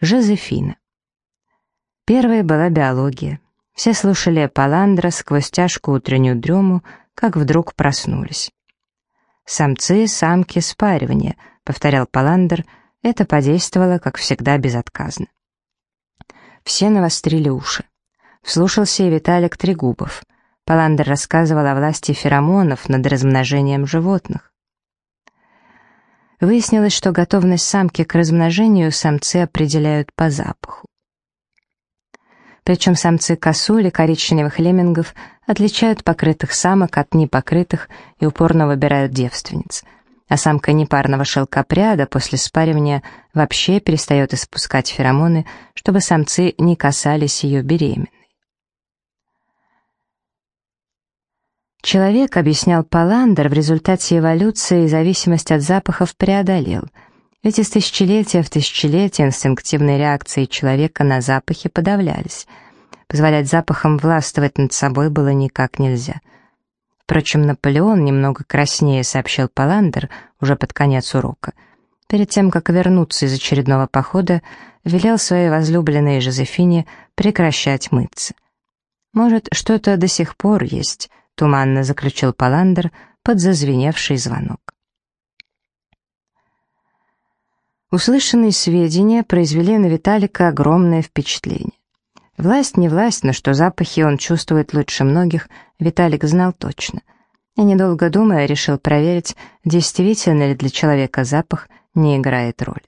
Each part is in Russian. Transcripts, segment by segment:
Жозефина. Первой была биология. Все слушали Паландра сквозь тяжкую утреннюю дрему, как вдруг проснулись. «Самцы, самки, спаривание», — повторял Паландр, это подействовало, как всегда, безотказно. Все навострили уши. Вслушался и Виталик Трегубов. Паландр рассказывал о власти феромонов над размножением животных. Выяснилось, что готовность самки к размножению самцы определяют по запаху. Причем самцы косули, коричневых леммингов отличают покрытых самок от непокрытых и упорно выбирают девственниц. А самка непарного шелкопряда после спаривания вообще перестает испускать феромоны, чтобы самцы не касались ее беременной. Человек, объяснял Паландер, в результате эволюции зависимость от запахов преодолел. Ведь из тысячелетия в тысячелетие инстинктивные реакции человека на запахи подавлялись. Позволять запахам властвовать над собой было никак нельзя. Впрочем, Наполеон немного краснее сообщил Паландер уже под конец урока. Перед тем, как вернуться из очередного похода, велел своей возлюбленной Жозефине прекращать мыться. Может, что-то до сих пор есть —— туманно заключил Паландер под зазвеневший звонок. Услышанные сведения произвели на Виталика огромное впечатление. Власть не власть, но что запахи он чувствует лучше многих, Виталик знал точно. И недолго думая, решил проверить, действительно ли для человека запах не играет роль.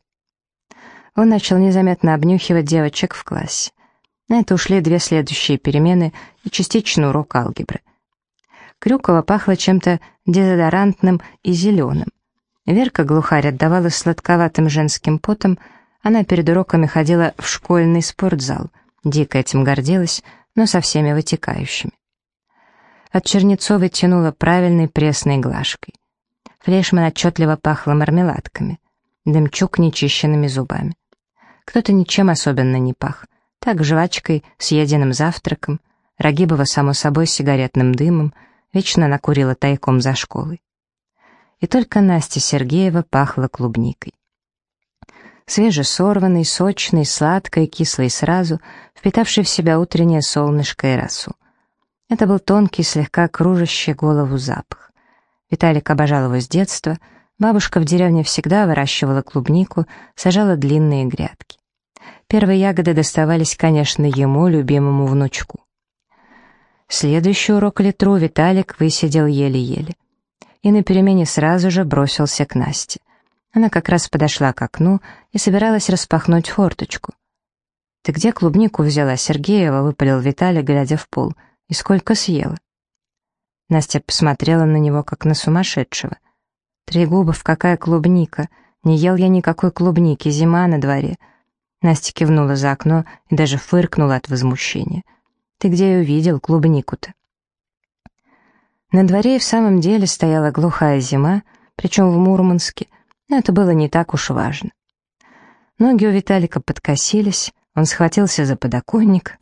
Он начал незаметно обнюхивать девочек в классе. На это ушли две следующие перемены и частично урок алгебры. Крюкова пахло чем-то дезодорантным и зеленым. Верка глухарь отдавала сладковатым женским потом, она перед уроками ходила в школьный спортзал, дико этим гордилась, но со всеми вытекающими. От Чернецовой тянуло правильной пресной глажкой. Флешман отчетливо пахло мармеладками, Дымчук нечищенными зубами. Кто-то ничем особенно не пах, так жвачкой, съеденным завтраком, Рагибова, само собой, сигаретным дымом — Вечно накурила тайком за школой. И только Настя Сергеева пахла клубникой. Свежесорванный, сочный, сладкой, кислый сразу, впитавший в себя утреннее солнышко и росу. Это был тонкий, слегка кружащий голову запах. Виталик обожал его с детства, бабушка в деревне всегда выращивала клубнику, сажала длинные грядки. Первые ягоды доставались, конечно, ему, любимому внучку. Следующий урок Литру Виталик высидел еле-еле. И на перемене сразу же бросился к Насте. Она как раз подошла к окну и собиралась распахнуть форточку. «Ты где клубнику взяла, Сергеева?» — выпалил Виталий, глядя в пол. «И сколько съела?» Настя посмотрела на него, как на сумасшедшего. «Три губов, какая клубника! Не ел я никакой клубники, зима на дворе!» Настя кивнула за окно и даже фыркнула от возмущения. Ты где ее видел, клубнику-то?» На дворе и в самом деле стояла глухая зима, причем в Мурманске, но это было не так уж важно. Ноги у Виталика подкосились, он схватился за подоконник.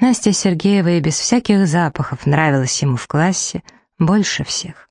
Настя Сергеева и без всяких запахов нравилась ему в классе больше всех.